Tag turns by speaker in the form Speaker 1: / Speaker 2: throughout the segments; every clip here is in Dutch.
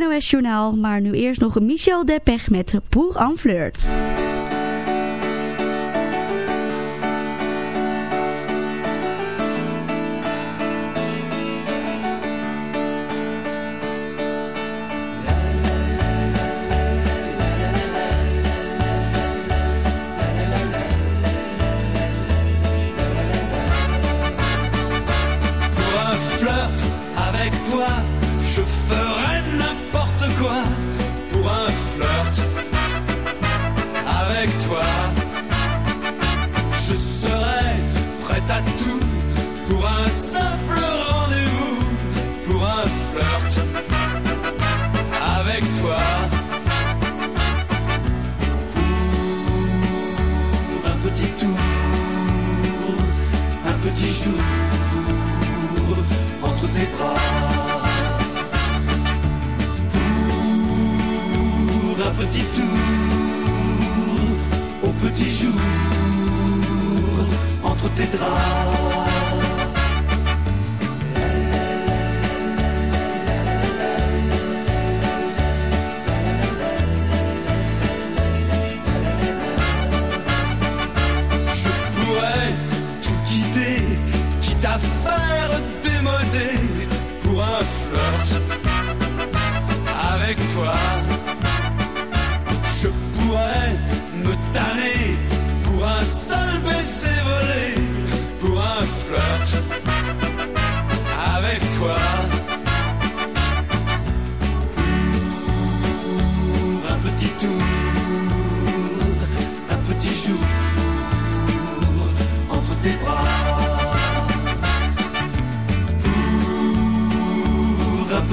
Speaker 1: NOS Journaal. Maar nu eerst nog Michel Depech met Boer en Flirt.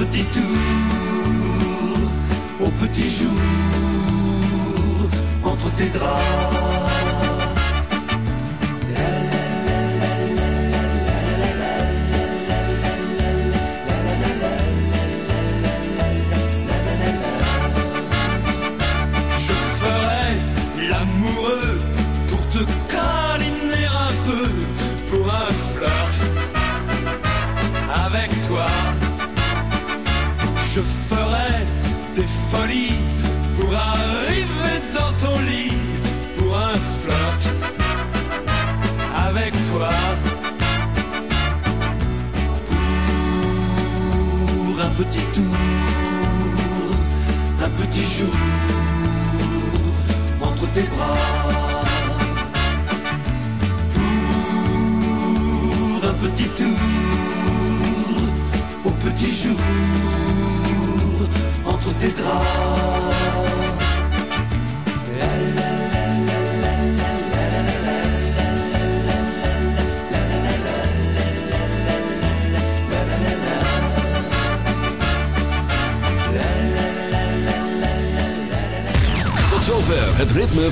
Speaker 1: petit.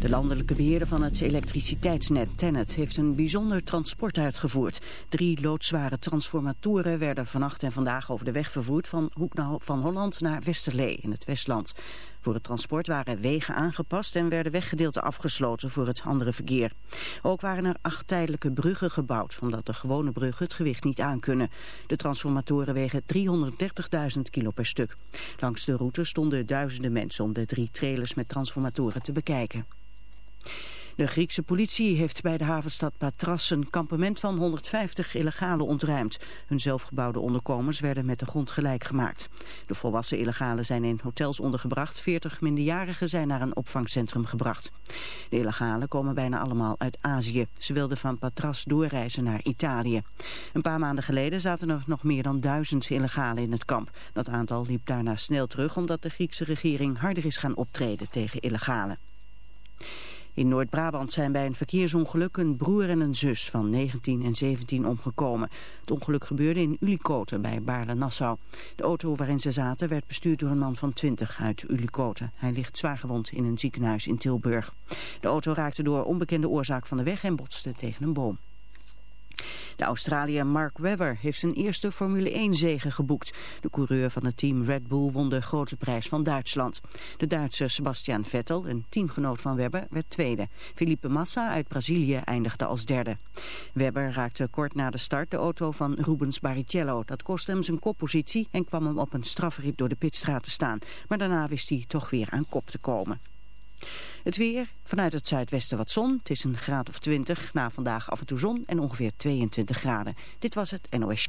Speaker 2: De landelijke beheerder van het elektriciteitsnet Tennet heeft een bijzonder transport uitgevoerd. Drie loodzware transformatoren werden vannacht en vandaag over de weg vervoerd van Hoek van Holland naar Westerlee in het Westland. Voor het transport waren wegen aangepast en werden weggedeelten afgesloten voor het andere verkeer. Ook waren er acht tijdelijke bruggen gebouwd, omdat de gewone bruggen het gewicht niet aankunnen. De transformatoren wegen 330.000 kilo per stuk. Langs de route stonden duizenden mensen om de drie trailers met transformatoren te bekijken. De Griekse politie heeft bij de havenstad Patras een kampement van 150 illegalen ontruimd. Hun zelfgebouwde onderkomens werden met de grond gelijk gemaakt. De volwassen illegalen zijn in hotels ondergebracht. 40 minderjarigen zijn naar een opvangcentrum gebracht. De illegalen komen bijna allemaal uit Azië. Ze wilden van Patras doorreizen naar Italië. Een paar maanden geleden zaten er nog meer dan duizend illegalen in het kamp. Dat aantal liep daarna snel terug omdat de Griekse regering harder is gaan optreden tegen illegalen. In Noord-Brabant zijn bij een verkeersongeluk een broer en een zus van 19 en 17 omgekomen. Het ongeluk gebeurde in Ulikoten bij Baarle-Nassau. De auto waarin ze zaten werd bestuurd door een man van 20 uit Ulikoten. Hij ligt zwaargewond in een ziekenhuis in Tilburg. De auto raakte door onbekende oorzaak van de weg en botste tegen een boom. De Australiër Mark Webber heeft zijn eerste Formule 1 zege geboekt. De coureur van het team Red Bull won de grote prijs van Duitsland. De Duitse Sebastian Vettel, een teamgenoot van Webber, werd tweede. Felipe Massa uit Brazilië eindigde als derde. Webber raakte kort na de start de auto van Rubens Barrichello. Dat kostte hem zijn koppositie en kwam hem op een strafrit door de pitstraat te staan. Maar daarna wist hij toch weer aan kop te komen. Het weer, vanuit het zuidwesten wat zon. Het is een graad of 20. Na vandaag af en toe zon en ongeveer 22 graden. Dit was het NOS.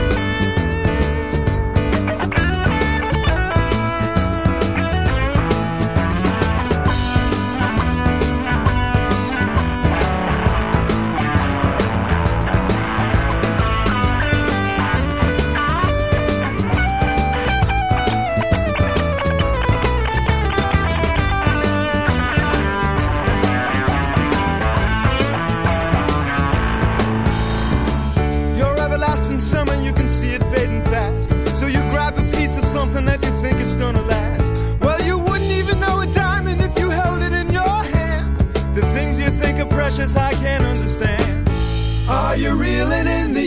Speaker 3: Something that you think is gonna last. Well, you wouldn't even know a diamond if you held it in your hand. The things you think are precious, I can't understand. Are you reeling in the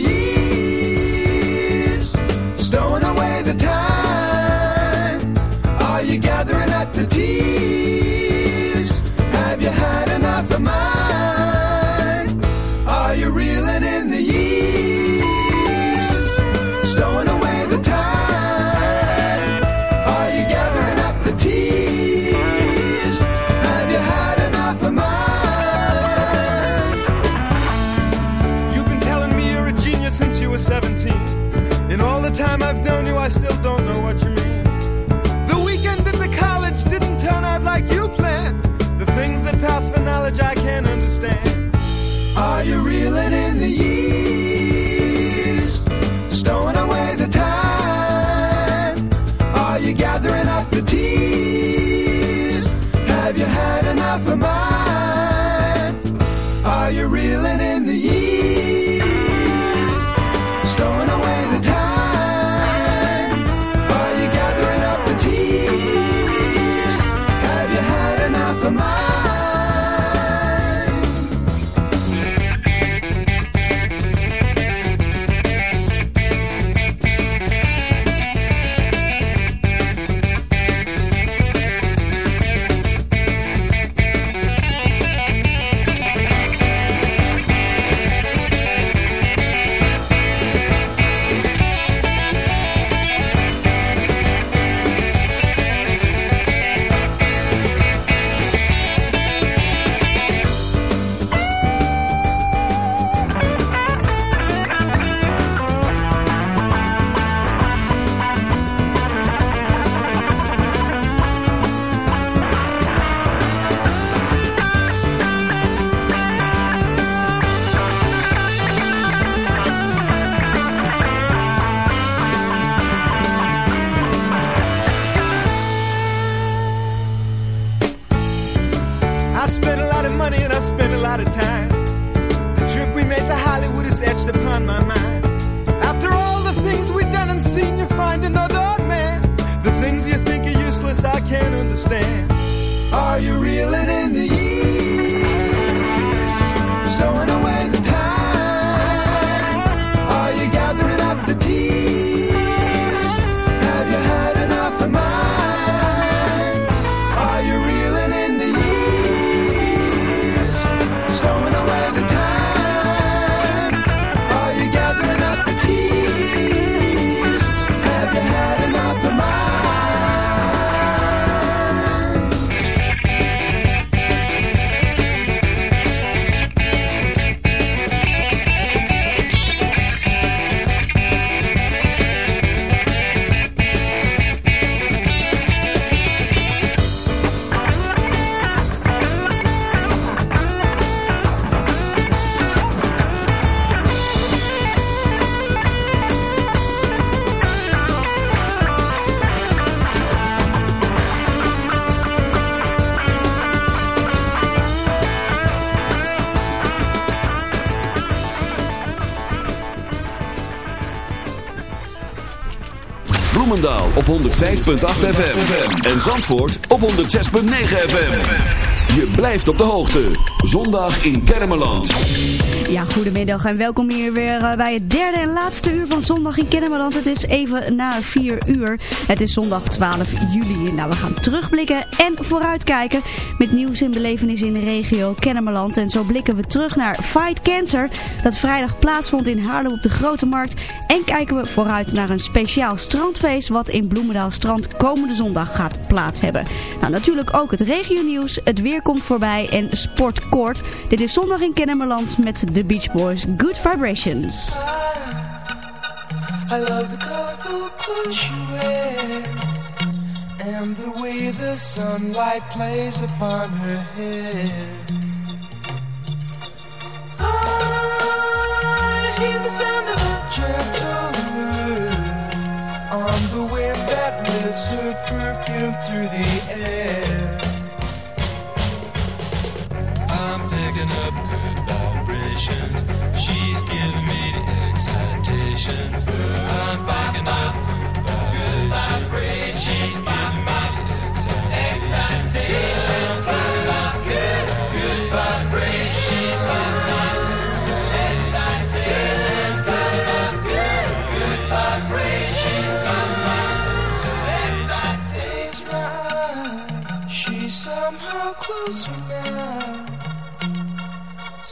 Speaker 3: Are you reeling
Speaker 4: op 105.8 FM. En Zandvoort op 106.9 FM. Je blijft op de hoogte. Zondag in Kermeland.
Speaker 5: Ja, goedemiddag en welkom hier weer eh, bij het derde en laatste uur van Zondag in Kennemerland. Het is even na 4 uur. Het is zondag 12 juli. Nou, we gaan terugblikken en vooruitkijken met nieuws en belevenissen in de regio Kennemerland. En zo blikken we terug naar Fight Cancer, dat vrijdag plaatsvond in Haarlem op de Grote Markt. En kijken we vooruit naar een speciaal strandfeest wat in Bloemendaal Strand komende zondag gaat plaats hebben. Nou, natuurlijk ook het regionieuws, het weer komt voorbij en sportkort. Dit is Zondag in Kennemerland met de Beach Boys Good Vibrations.
Speaker 6: I love the colorful clothes she wears And the way the sunlight plays upon her hair I hear the sound of a gentle On the wind that lifts her perfume through the air
Speaker 7: picking up good vibrations. She's giving me the excitations. I'm picking up good vibrations. She's giving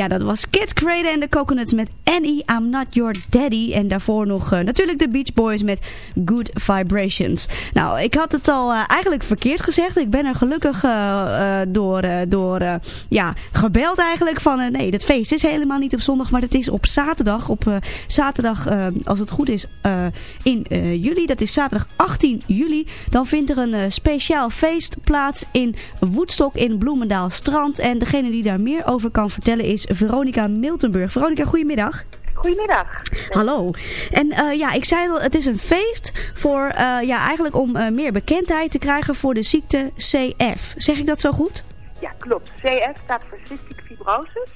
Speaker 5: Ja, dat was Kid Craden en de Coconuts met Annie, I'm Not Your Daddy. En daarvoor nog eh, natuurlijk de Beach Boys met Good Vibrations. Nou, ik had het al eh, eigenlijk verkeerd gezegd. Ik ben er gelukkig eh, door, door ja, gebeld eigenlijk van... nee, dat feest is helemaal niet op zondag, maar het is op zaterdag. Op zaterdag, als het goed is, in juli. Dat is zaterdag 18 juli. Dan vindt er een speciaal feest plaats in Woodstock in Bloemendaal Strand. En degene die daar meer over kan vertellen is Veronica Miltenburg. Veronica, goedemiddag.
Speaker 8: Goedemiddag.
Speaker 5: Hallo. En eh, ja, ik zei al, het is een feest voor, eh, ja, eigenlijk om eh, meer bekendheid te krijgen voor de ziekte CF. Zeg ik dat zo goed?
Speaker 8: Ja, klopt. CF staat voor cystic fibrosis.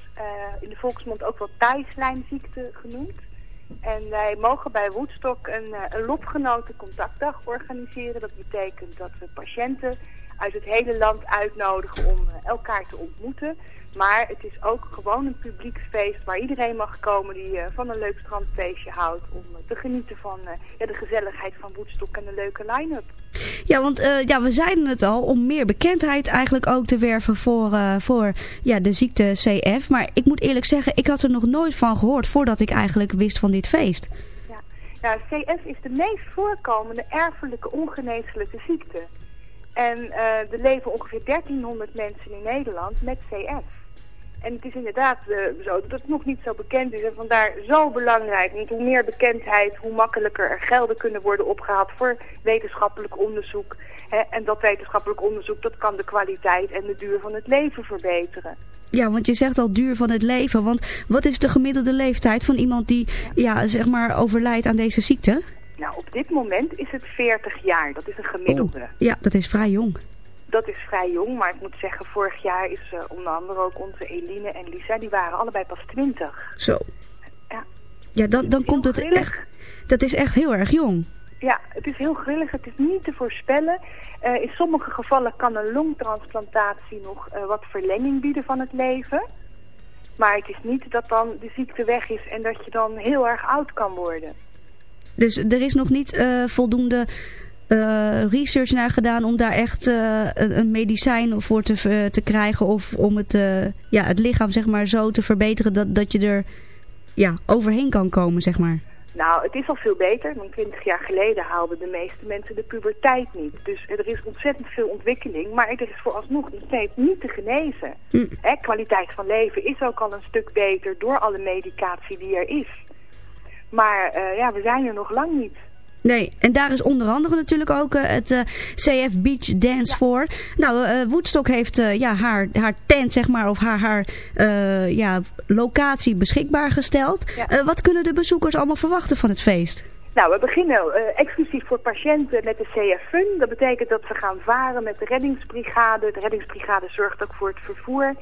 Speaker 8: In de volksmond ook wel tijdslijnziekte genoemd. En wij mogen bij Woodstock een, een lotgenoten contactdag organiseren. Dat betekent dat we patiënten uit het hele land uitnodigen om elkaar te ontmoeten. Maar het is ook gewoon een publieksfeest waar iedereen mag komen die eh, van een leuk strandfeestje houdt. Om eh, te genieten van eh, ja, de gezelligheid van Woodstock en een leuke line-up.
Speaker 5: Ja, want ja, we zeiden het al, om meer bekendheid eigenlijk ook te werven voor, voor ja, de ziekte CF. Maar ik moet eerlijk zeggen, ik had er nog nooit van gehoord voordat ik eigenlijk wist van dit feest.
Speaker 8: Ja, CF is de meest voorkomende erfelijke ongeneeslijke ziekte. En er leven ongeveer 1300 mensen in Nederland met CF. En het is inderdaad eh, zo dat het nog niet zo bekend is. En vandaar zo belangrijk. Want hoe meer bekendheid, hoe makkelijker er gelden kunnen worden opgehaald voor wetenschappelijk onderzoek. Hè, en dat wetenschappelijk onderzoek, dat kan de kwaliteit en de duur van het leven verbeteren.
Speaker 5: Ja, want je zegt al duur van het leven. Want wat is de gemiddelde leeftijd van iemand die ja, zeg maar overlijdt aan deze ziekte?
Speaker 8: Nou, op dit moment is het 40 jaar. Dat is een gemiddelde.
Speaker 5: Oh, ja, dat is vrij jong.
Speaker 8: Dat is vrij jong, maar ik moet zeggen, vorig jaar is eh, onder andere ook onze Eline en Lisa, die waren allebei pas 20.
Speaker 5: Zo.
Speaker 8: Ja.
Speaker 5: Ja, dan, dan komt het
Speaker 8: grillig.
Speaker 5: echt... Dat is echt heel erg jong.
Speaker 8: Ja, het is heel grillig, het is niet te voorspellen. Eh, in sommige gevallen kan een longtransplantatie nog eh, wat verlenging bieden van het leven. Maar het is niet dat dan de ziekte weg is en dat je dan heel erg oud kan worden.
Speaker 5: Dus er is nog niet voldoende eh, research naar gedaan om daar echt eh, een, een medicijn voor te, v- te krijgen. Of om het, eh, ja, het lichaam zeg maar zo te verbeteren dat, dat je er ja, overheen kan komen, zeg maar.
Speaker 8: Nou, het is al veel beter. Want 20 jaar geleden haalden de meeste mensen de puberteit niet. Dus er is ontzettend veel ontwikkeling. Maar er is vooralsnog nog steeds niet te genezen.
Speaker 5: Hm.
Speaker 8: Hè, kwaliteit van leven is ook al een stuk beter door alle medicatie die er is. Maar eh, ja, we zijn er nog lang niet.
Speaker 5: Nee, en daar is onder andere natuurlijk ook eh, het eh, CF Beach Dance voor. Nou, eh, Woodstock heeft ja, haar, haar tent, zeg maar, of haar, haar ja, locatie beschikbaar gesteld. Wat kunnen de bezoekers allemaal verwachten van het feest?
Speaker 8: Nou, we beginnen exclusief voor patiënten met de CF Fun. Dat betekent dat we gaan varen met de reddingsbrigade. De reddingsbrigade zorgt ook voor het vervoer.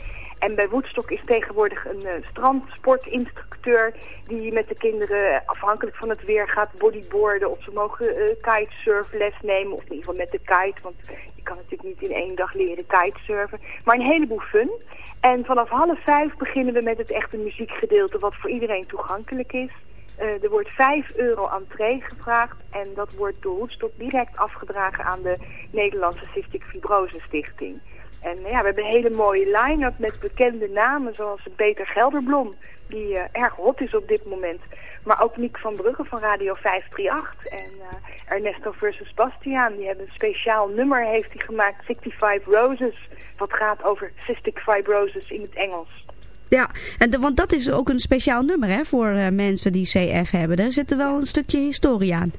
Speaker 8: En bij Woodstock is tegenwoordig een uh, strandsportinstructeur die met de kinderen afhankelijk van het weer gaat bodyboarden. Of ze mogen uh, kitesurfles nemen, of in ieder geval met de kite. Want je kan natuurlijk niet in één dag leren kitesurfen. Maar een heleboel fun. En vanaf half vijf beginnen we met het echte muziekgedeelte wat voor iedereen toegankelijk is. Uh, er wordt 5 euro entree gevraagd en dat wordt door Woodstock direct afgedragen aan de Nederlandse Cystic Fibrose Stichting. En ja, we hebben een hele mooie line-up met bekende namen zoals Peter Gelderblom, die uh, erg hot is op dit moment. Maar ook Nick van Brugge van Radio 538 en eh, Ernesto versus Bastiaan. Die hebben een speciaal nummer heeft hij gemaakt, 65 Roses. Wat gaat over cystic fibrosis in het Engels.
Speaker 5: Ja, en de- want dat is ook een speciaal nummer hè, voor eh, mensen die CF hebben. Daar zit er wel een stukje historie aan.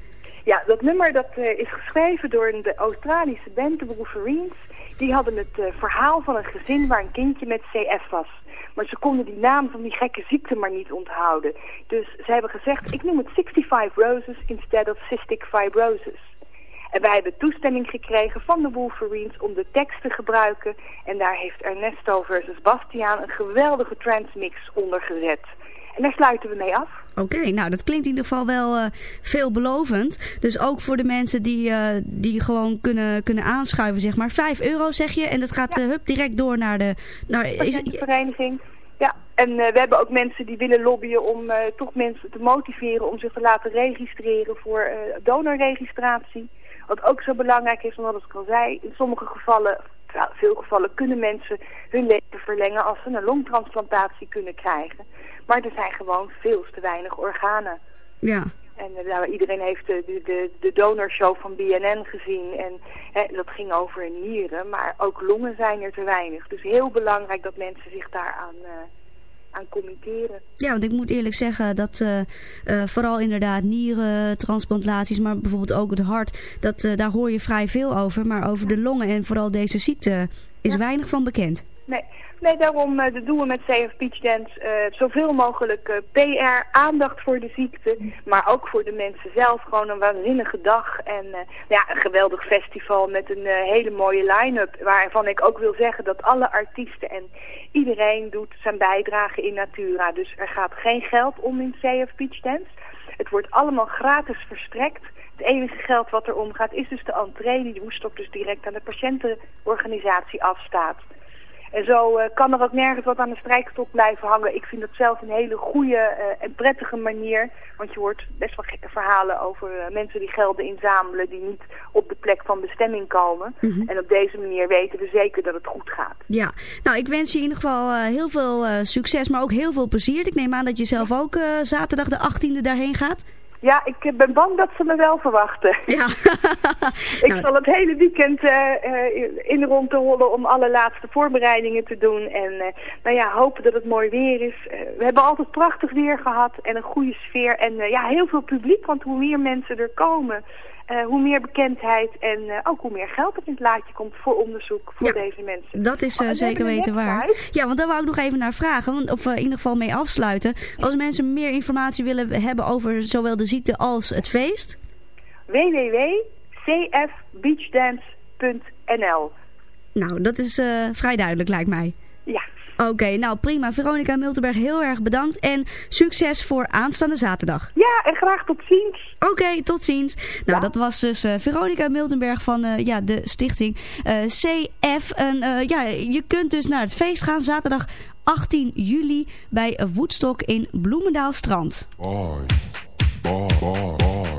Speaker 8: Ja, dat nummer dat, eh, is geschreven door een- de Australische band, de Wolverines. Die hadden het eh, verhaal van een gezin waar een kindje met CF was. Maar ze konden die naam van die gekke ziekte maar niet onthouden. Dus ze hebben gezegd, ik noem het 65 Roses instead of Cystic Fibrosis. En wij hebben toestemming gekregen van de Wolverines om de tekst te gebruiken. En daar heeft Ernesto versus Bastiaan een geweldige transmix onder gezet. En daar sluiten we mee af.
Speaker 5: Oké, nou dat klinkt in ieder geval wel eh, veelbelovend. Dus ook voor de mensen die, eh, die gewoon kunnen, kunnen aanschuiven, zeg maar. 5 euro zeg je en dat gaat eh, hup, direct door naar de... Naar, is, het-
Speaker 8: patiëntenvereniging. Ja, en we hebben ook mensen die willen lobbyen om toch mensen te motiveren om zich te laten registreren voor donorregistratie. Wat ook zo belangrijk is, omdat ik al zei, in sommige gevallen, veel gevallen kunnen mensen hun leven verlengen als ze een longtransplantatie kunnen krijgen. Maar er zijn gewoon veel te weinig organen.
Speaker 5: ja.
Speaker 8: En eh, nou, iedereen heeft de, de, de, donorshow van BNN gezien. En hè, dat ging over nieren, maar ook longen zijn er te weinig. Dus heel belangrijk dat mensen zich daaraan eh aan committeren.
Speaker 5: Ja, want ik moet eerlijk zeggen dat eh, eh, vooral inderdaad nierentransplantaties, maar bijvoorbeeld ook het hart, dat, eh, daar hoor je vrij veel over. Maar over de longen en vooral deze ziekte is weinig van bekend.
Speaker 8: Nee, nee daarom eh, doen we met CF Beach Dance eh, zoveel mogelijk eh, PR, aandacht voor de ziekte, maar ook voor de mensen zelf. Gewoon een waanzinnige dag en ja, een geweldig festival met een hele mooie line-up. Waarvan ik ook wil zeggen dat alle artiesten en iedereen doet zijn bijdrage in Natura. Dus er gaat geen geld om in CF Beach Dance. Het wordt allemaal gratis verstrekt. Het enige geld wat er omgaat is dus de entree die de Woestok dus direct aan de patiëntenorganisatie afstaat. En zo eh, kan er ook nergens wat aan de strijkstok blijven hangen. Ik vind dat zelf een hele goede eh, en prettige manier. Want je hoort best wel gekke verhalen over eh, mensen die gelden inzamelen... die niet op de plek van bestemming komen.
Speaker 5: Mhm.
Speaker 8: En op deze manier weten we zeker dat het goed gaat.
Speaker 5: Ja, nou ik wens je in ieder geval heel veel succes, maar ook heel veel plezier. Ik neem aan dat je zelf ook zaterdag de 18e daarheen gaat.
Speaker 8: Ja, ik ben bang dat ze me wel verwachten.
Speaker 5: Ja.
Speaker 8: ik
Speaker 5: Nou.
Speaker 8: zal het hele weekend eh, in rond te hollen om alle laatste voorbereidingen te doen. En eh, nou ja, hopen dat het mooi weer is. We hebben altijd prachtig weer gehad en een goede sfeer. En ja, heel veel publiek, want hoe meer mensen er komen, eh, hoe meer bekendheid en eh, ook hoe meer geld er in het laadje komt voor onderzoek voor
Speaker 5: Ja,
Speaker 8: deze mensen.
Speaker 5: Dat is
Speaker 8: Oh,
Speaker 5: eh,
Speaker 8: we
Speaker 5: zeker weten waar. Ja, want daar wou ik nog even naar vragen. Want, of in ieder geval mee afsluiten. Als mensen meer informatie willen hebben over zowel de ziekte als het feest.
Speaker 8: www.cfbeachdance.nl
Speaker 5: Nou, dat is vrij duidelijk lijkt mij. Oké, nou prima. Veronica Miltenberg, heel erg bedankt. En succes voor aanstaande zaterdag.
Speaker 8: ja, en graag tot ziens.
Speaker 5: Oké, tot ziens. Nou, dat was dus eh, Veronica Miltenberg van eh, ja, de stichting eh, CF. En, eh, ja, je kunt dus naar het feest gaan zaterdag 18 juli bij Woodstock in Bloemendaal Strand.
Speaker 9: Boys, boy, boy,
Speaker 3: boys. Boys,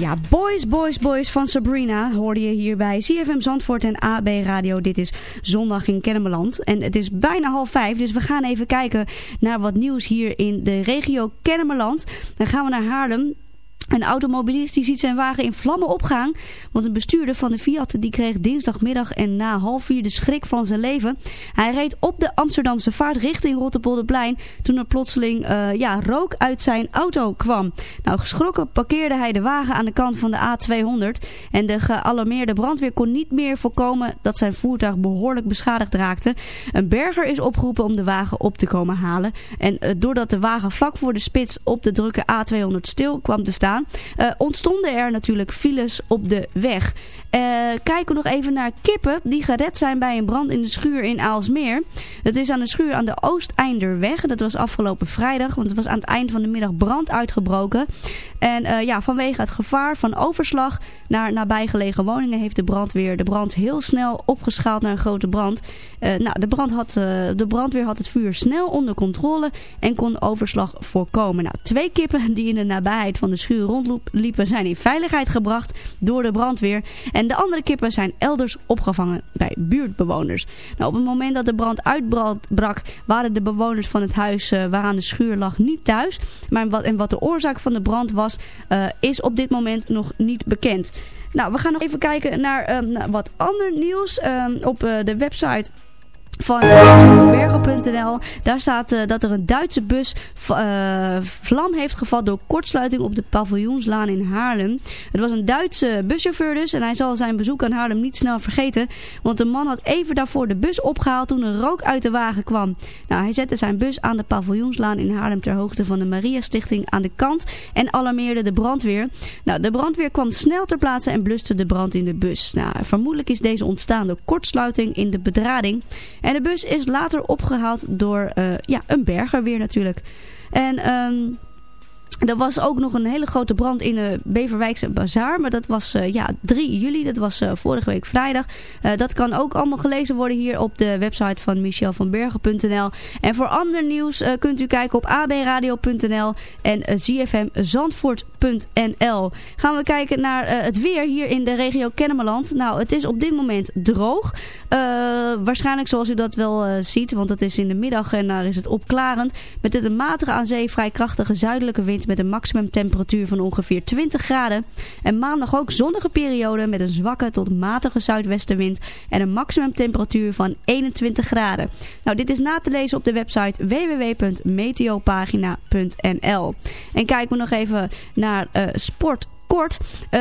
Speaker 5: Ja, Boys, Boys, Boys van Sabrina hoorde je hier bij CFM Zandvoort en AB Radio. Dit is zondag in Kennemerland en het is bijna half vijf, dus we gaan even kijken naar wat nieuws hier in de regio Kennemerland. Dan gaan we naar Haarlem. Een automobilist die ziet zijn wagen in vlammen opgaan. Want een bestuurder van de Fiat die kreeg dinsdagmiddag en na half vier de schrik van zijn leven. Hij reed op de Amsterdamse vaart richting Rotterpolderplein. Toen er plotseling eh, ja, rook uit zijn auto kwam. Nou, geschrokken parkeerde hij de wagen aan de kant van de A200. En de gealarmeerde brandweer kon niet meer voorkomen dat zijn voertuig behoorlijk beschadigd raakte. Een berger is opgeroepen om de wagen op te komen halen. En eh, doordat de wagen vlak voor de spits op de drukke A200 stil kwam te staan uh, ontstonden er natuurlijk files op de weg. Uh, kijken we nog even naar kippen die gered zijn bij een brand in de schuur in Aalsmeer. Het is aan de schuur aan de Oosteinderweg. Dat was afgelopen vrijdag, want het was aan het eind van de middag brand uitgebroken. En uh, ja, vanwege het gevaar van overslag naar nabijgelegen woningen heeft de brandweer de brand heel snel opgeschaald naar een grote brand. nou, de, brand had, de brandweer had het vuur snel onder controle en kon overslag voorkomen. Nou, twee kippen die in de nabijheid van de schuur rondliepen zijn in veiligheid gebracht door de brandweer. En de andere kippen zijn elders opgevangen bij buurtbewoners. Nou, op het moment dat de brand uitbrak waren de bewoners van het huis uh, waaraan de schuur lag niet thuis. Maar wat, en wat de oorzaak van de brand was uh, is op dit moment nog niet bekend. Nou, we gaan nog even kijken naar uh, wat ander nieuws op de website van bergen.nl. Daar staat uh, dat er een Duitse bus uh, vlam heeft gevat door kortsluiting op de paviljoenslaan in Haarlem. Het was een Duitse buschauffeur dus en hij zal zijn bezoek aan Haarlem niet snel vergeten. Want de man had even daarvoor de bus opgehaald toen er rook uit de wagen kwam. Nou, hij zette zijn bus aan de paviljoenslaan in Haarlem ter hoogte van de Maria Stichting aan de kant en alarmeerde de brandweer. Nou, de brandweer kwam snel ter plaatse en bluste de brand in de bus. Nou, vermoedelijk is deze ontstaan door kortsluiting in de bedrading. En de bus is later opgehaald door uh, ja, een berger weer natuurlijk. En... Um, er was ook nog een hele grote brand in de Beverwijkse Bazaar. Maar dat was uh, ja, 3 juli. Dat was uh, vorige week vrijdag. Dat kan ook allemaal gelezen worden hier op de website van michelvanbergen.nl. En voor ander nieuws kunt u kijken op abradio.nl en zfmzandvoort.nl. Gaan we kijken naar het weer hier in de regio Kennemerland. Nou, het is op dit moment droog. waarschijnlijk zoals u dat wel ziet. Want het is in de middag en daar is het opklarend. Met een matige aan zee vrij krachtige zuidelijke wind met een maximumtemperatuur van ongeveer 20 graden. En maandag ook zonnige periode met een zwakke tot matige zuidwestenwind en een maximumtemperatuur van 21 graden. Nou, dit is na te lezen op de website www.meteopagina.nl. En kijken we nog even naar uh, sport kort. Uh,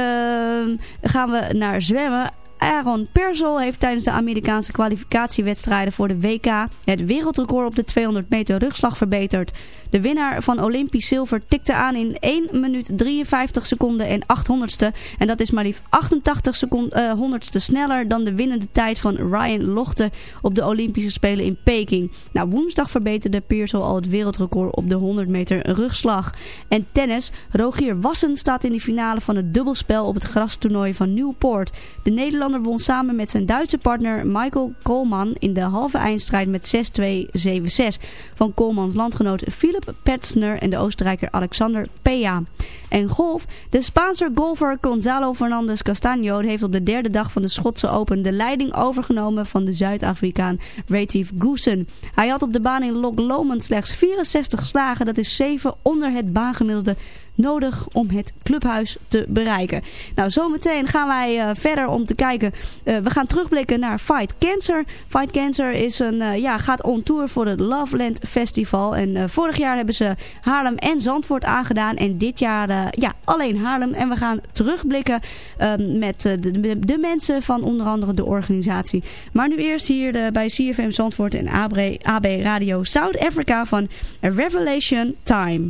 Speaker 5: gaan we naar zwemmen. Aaron Persel heeft tijdens de Amerikaanse kwalificatiewedstrijden voor de WK het wereldrecord op de 200 meter rugslag verbeterd. De winnaar van Olympisch zilver tikte aan in 1 minuut 53 seconden en 8 honderdste. En dat is maar liefst 88 seconden, honderdste sneller dan de winnende tijd van Ryan Lochte op de Olympische Spelen in Peking. Nou, woensdag verbeterde Persel al het wereldrecord op de 100 meter rugslag. En tennis, Rogier Wassen staat in de finale van het dubbelspel op het grastoernooi van Newport. De Nederlander
Speaker 10: Nederlander won samen met zijn Duitse partner Michael Koolman in de halve eindstrijd met 6-2, 7-6 van Koolmans landgenoot Philip Petzner en de Oostenrijker Alexander Pea. En golf. De Spaanse golfer Gonzalo Fernandez Castaño heeft op de derde dag van de Schotse Open de leiding overgenomen van de Zuid-Afrikaan Retief Goosen. Hij had op de baan in Loch Lomond slechts 64 slagen, dat is 7 onder het baangemiddelde nodig om het clubhuis te bereiken. Nou, zometeen gaan wij uh, verder om te kijken. Uh, we gaan terugblikken naar Fight Cancer. Fight Cancer is een, uh, ja, gaat on tour voor het Loveland Festival. En vorig jaar hebben ze Haarlem en Zandvoort aangedaan. En dit jaar ja, alleen Haarlem. En we gaan terugblikken met de, de, de, mensen van onder andere de organisatie. Maar nu eerst hier bij CFM Zandvoort en AB, AB Radio South Africa van Revelation Time.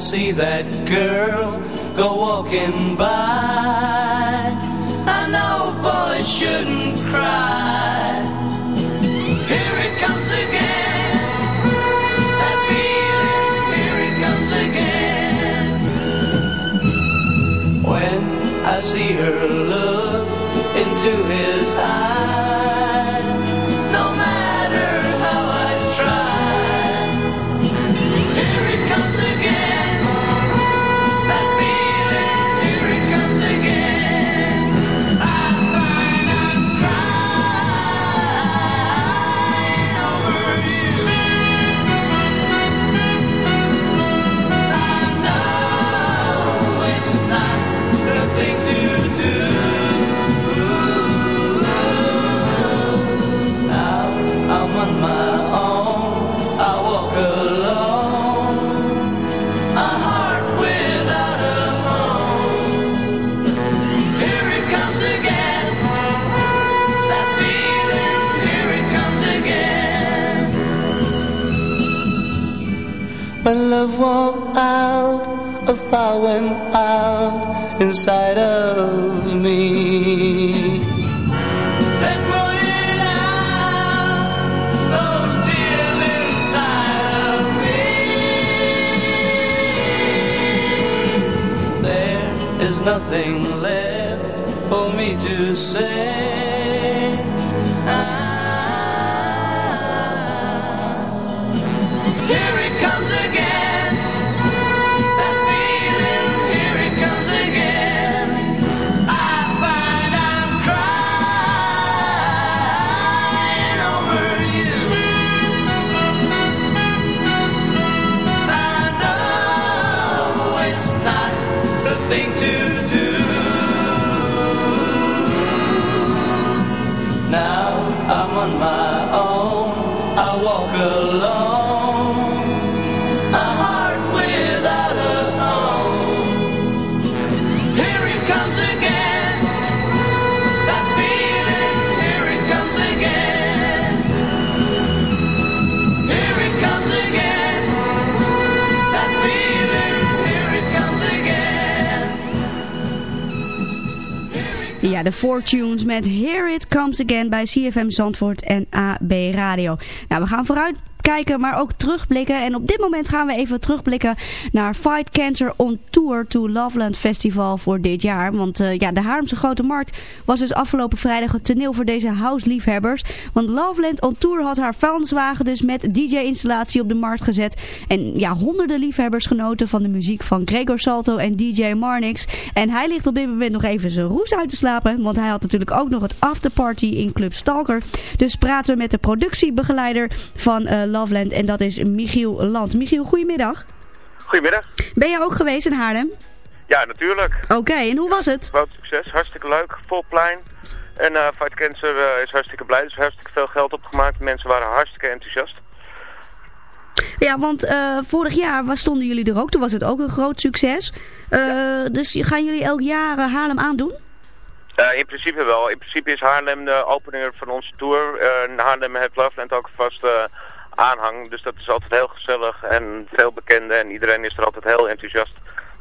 Speaker 7: See that girl go walking by,
Speaker 5: De Fortunes met Here It Comes Again bij CFM Zandvoort en AB Radio. Nou, we gaan vooruit kijken, maar ook terugblikken. En op dit moment gaan we even terugblikken naar Fight Cancer on Tour to Loveland Festival voor dit jaar. Want eh, ja, de Haarlemse Grote Markt was dus afgelopen vrijdag het toneel voor deze house-liefhebbers. Want Loveland on Tour had haar vuilniswagen dus met DJ-installatie op de markt gezet. En ja, honderden liefhebbers genoten van de muziek van Gregor Salto en DJ Marnix. En hij ligt op dit moment nog even zijn roes uit te slapen. Want hij had natuurlijk ook nog het afterparty in Club Stalker. Dus praten we met de productiebegeleider van eh, Loveland. En dat is Michiel Land. Michiel, goedemiddag.
Speaker 11: Goedemiddag.
Speaker 5: Ben jij ook geweest in Haarlem?
Speaker 11: Ja, natuurlijk.
Speaker 5: Oké, en hoe was het?
Speaker 11: Groot succes, hartstikke leuk, vol plein. En eh Fight Cancer eh, is hartstikke blij, dus hartstikke veel geld opgemaakt. Mensen waren hartstikke enthousiast.
Speaker 5: Ja, want eh, vorig jaar was, stonden jullie er ook. Toen was het ook een groot succes. Dus gaan jullie elk jaar Haarlem aandoen?
Speaker 11: In principe wel. In principe is Haarlem de opener van onze tour. Haarlem heeft Loveland ook vast aanhang. Dus dat is altijd heel gezellig en veel bekende. En iedereen is er altijd heel enthousiast.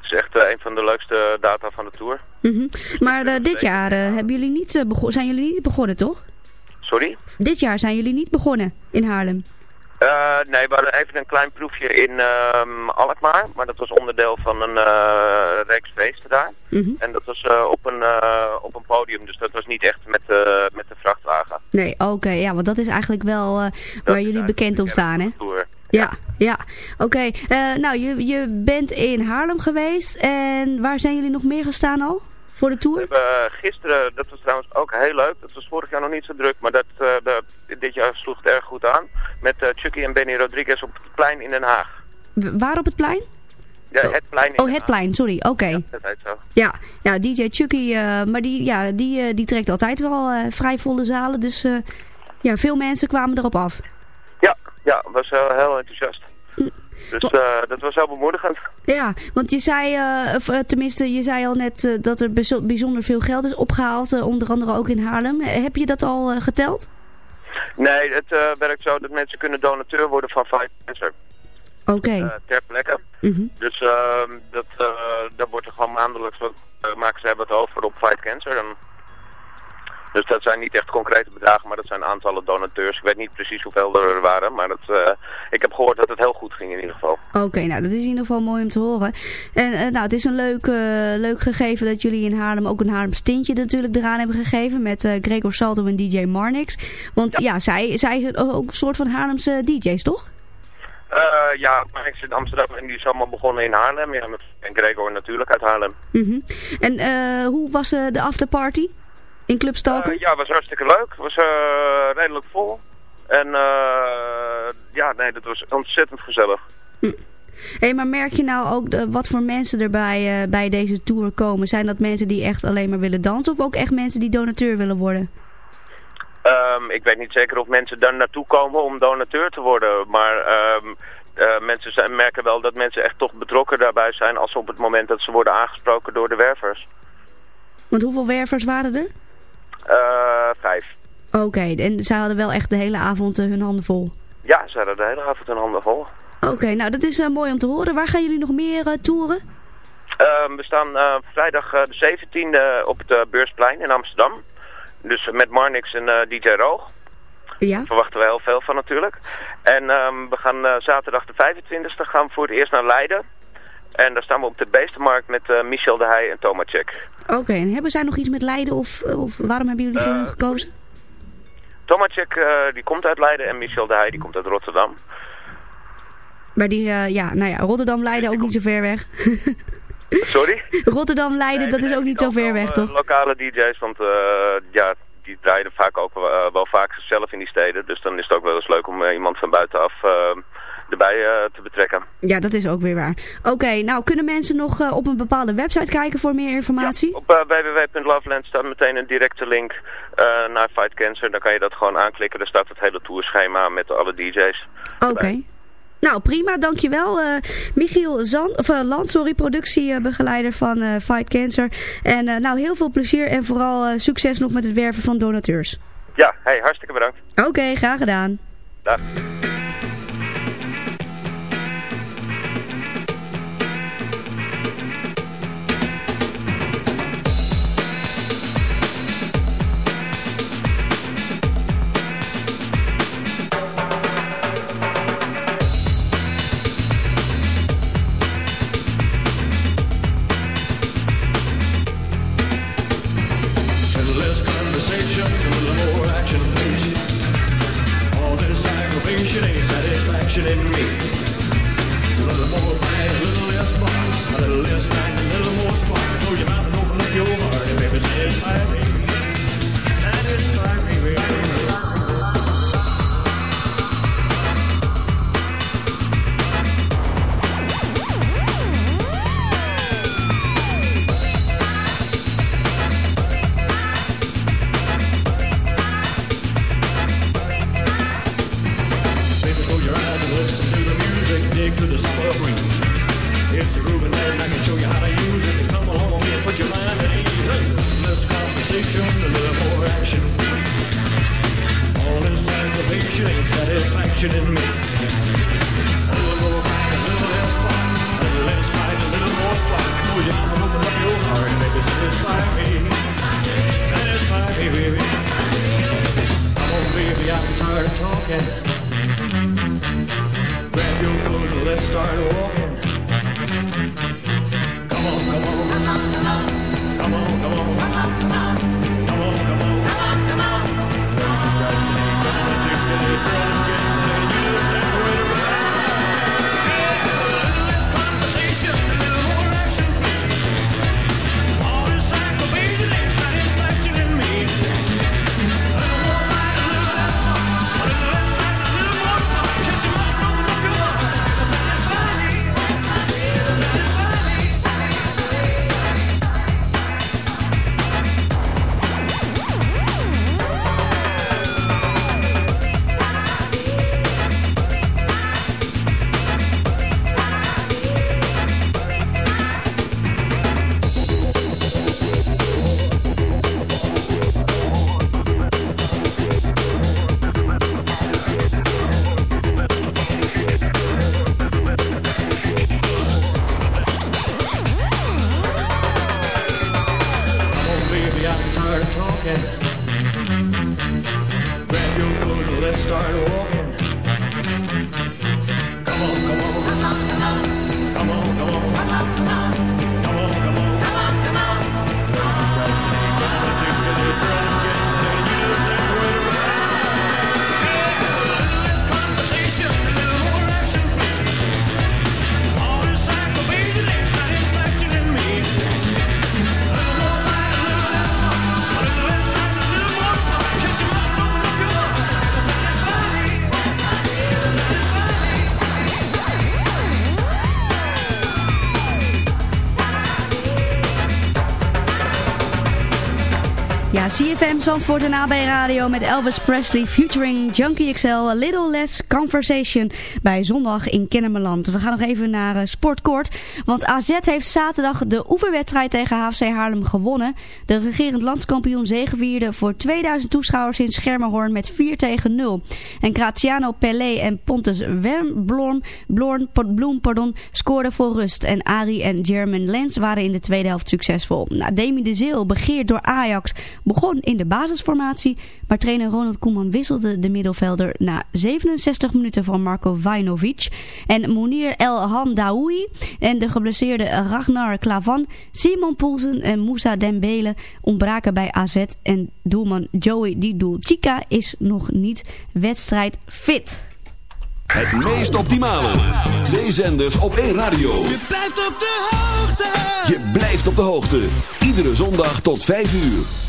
Speaker 11: Het is echt eh, een van de leukste data van de tour.
Speaker 5: Mhm. Maar eh, dit jaar eh, hebben jullie niet, zijn jullie niet begonnen, toch?
Speaker 11: Sorry?
Speaker 5: Dit jaar zijn jullie niet begonnen in Haarlem.
Speaker 11: Eh, nee, we hadden even een klein proefje in ehm, Alkmaar. Maar dat was onderdeel van een eh reeks feesten daar.
Speaker 5: Mhm.
Speaker 11: En dat was eh, op, een, op een podium. Dus dat was niet echt met, eh, met de vrachtwagen.
Speaker 5: Nee, oké. ja, want dat is eigenlijk wel waar jullie bekend om staan, hè?
Speaker 11: Tour.
Speaker 5: Ja, ja. Oké. Nou, je, je bent in Haarlem geweest. En waar zijn jullie nog meer gestaan al? Voor de tour?
Speaker 11: We hebben eh, gisteren, dat was trouwens ook heel leuk. Dat was vorig jaar nog niet zo druk, maar dat, eh, dat, dit jaar sloeg het erg goed aan. Met eh, Chucky en Benny Rodriguez op het plein in Den Haag.
Speaker 5: Waar op het plein?
Speaker 11: Ja, het plein. in
Speaker 5: Oh, het plein, sorry. Oké.
Speaker 11: Dat zo.
Speaker 5: Ja, ja, DJ Chucky, maar die, ja, die, die trekt altijd wel vrij volle zalen. Dus ja, veel mensen kwamen erop af.
Speaker 11: Ja, ja, was heel enthousiast. Dus eh, dat was heel bemoedigend.
Speaker 5: Ja, want je zei, of, eh, tenminste, je zei al net dat er bijzo- bijzonder veel geld is opgehaald, eh, onder andere ook in Haarlem. Heb je dat al geteld?
Speaker 11: Nee, het werkt zo dat mensen kunnen donateur worden van Fight Cancer.
Speaker 5: Oké.
Speaker 11: eh, ter plekke.
Speaker 5: Mhm.
Speaker 11: Dus ehm, dat, eh daar wordt er gewoon maandelijks wat, maken zij wat over op Fight Cancer. En, dus dat zijn niet echt concrete bedragen, maar dat zijn aantallen donateurs. Ik weet niet precies hoeveel er waren, maar dat, eh, ik heb gehoord dat het heel goed ging in ieder geval.
Speaker 5: Oké, nou dat is in ieder geval mooi om te horen. En eh, nou, het is een leuk, eh, leuk gegeven dat jullie in Haarlem ook een Haarlem stintje natuurlijk eraan hebben gegeven. Met Gregor Salto en DJ Marnix. Want ja, zij, zij zijn ook een soort van Haarlemse DJ's, toch?
Speaker 11: Ja, maar ik zit in Amsterdam en die is allemaal begonnen in Haarlem. Ja, met, en Gregor natuurlijk uit Haarlem.
Speaker 5: Mhm. En hoe was de afterparty in Club Stalker?
Speaker 11: Eh, ja, was hartstikke leuk. was eh, redelijk vol. En eh, ja, nee, dat was ontzettend gezellig.
Speaker 5: Hé, maar merk je nou ook de- wat voor mensen er bij, bij deze tour komen? Zijn dat mensen die echt alleen maar willen dansen of ook echt mensen die donateur willen worden?
Speaker 11: Ehm, ik weet niet zeker of mensen daar naartoe komen om donateur te worden. Maar ehm, eh, mensen zijn, merken wel dat mensen echt toch betrokken daarbij zijn als op het moment dat ze worden aangesproken door de wervers.
Speaker 5: Want hoeveel wervers waren er?
Speaker 11: Eh, vijf.
Speaker 5: Oké, en ze hadden wel echt de hele avond eh, hun handen vol.
Speaker 11: Ja, ze hadden de hele avond hun handen vol.
Speaker 5: Oké, nou dat is eh, mooi om te horen. Waar gaan jullie nog meer toeren?
Speaker 11: Ehm, we staan vrijdag de 17e op het Beursplein in Amsterdam. Dus met Marnix en DJ Roog.
Speaker 5: Ja.
Speaker 11: Daar verwachten we heel veel van natuurlijk. En ehm, we gaan zaterdag de 25e gaan voor het eerst naar Leiden. En daar staan we op de Beestenmarkt met eh, Michel de Heij en Thomas Check.
Speaker 5: Oké, en hebben zij nog iets met Leiden of, of waarom hebben jullie voor
Speaker 11: Eh,
Speaker 5: gekozen?
Speaker 11: Thomas Check eh, die komt uit Leiden en Michel de Heij die komt uit Rotterdam.
Speaker 5: Maar die, ja, nou ja, Rotterdam, Leiden ook niet zo ver weg.
Speaker 11: Sorry?
Speaker 5: Rotterdam, Leiden, dat is ook niet zo ver weg, toch?
Speaker 11: lokale DJ's, want ja, die draaien vaak ook wel, vaak zelf in die steden. Dus dan is het ook wel eens leuk om iemand van buitenaf erbij eh, te betrekken.
Speaker 5: Ja, dat is ook weer waar. Oké, nou kunnen mensen nog eh, op een bepaalde website kijken voor meer informatie?
Speaker 11: Op uh, www.loveland staat meteen een directe link eh, naar Fight Cancer. Dan kan je dat gewoon aanklikken. Daar staat het hele tourschema met alle DJ's.
Speaker 5: Oké. Nou, prima, dankjewel. eh Michiel Zand, of, eh, Land, sorry, productiebegeleider van eh, Fight Cancer. En eh, nou, heel veel plezier en vooral eh, succes nog met het werven van donateurs.
Speaker 11: Ja, hey, hartstikke bedankt.
Speaker 5: Oké, graag gedaan.
Speaker 11: Dag.
Speaker 5: Lord. Oh. Zandvoort en AB Radio met Elvis Presley featuring Junkie XL, A Little Less Conversation bij Zondag in Kennemerland. We gaan nog even naar uh, Sportkort, want AZ heeft zaterdag de oefenwedstrijd tegen HFC Haarlem gewonnen. De regerend landskampioen zegevierde voor 2000 toeschouwers in Schermerhorn met 4 tegen 0. En Graziano Pelé en Pontus pardon, scoorden voor rust. En Ari en German Lens waren in de tweede helft succesvol. Nou, Demi de Zeel, begeerd door Ajax, begon in de basisformatie, maar trainer Ronald Koeman wisselde de middelvelder na 67 minuten van Marco Vajnovic. En Mounir El Hamdaoui en de geblesseerde Ragnar Klavan, Simon Poulsen en Moussa Dembele ontbraken bij AZ. En doelman Joey Didulchika is nog niet wedstrijdfit.
Speaker 4: Het meest optimale. Twee zenders op één radio.
Speaker 12: Je blijft op de hoogte.
Speaker 4: Je blijft op de hoogte. Iedere zondag tot 5 uur.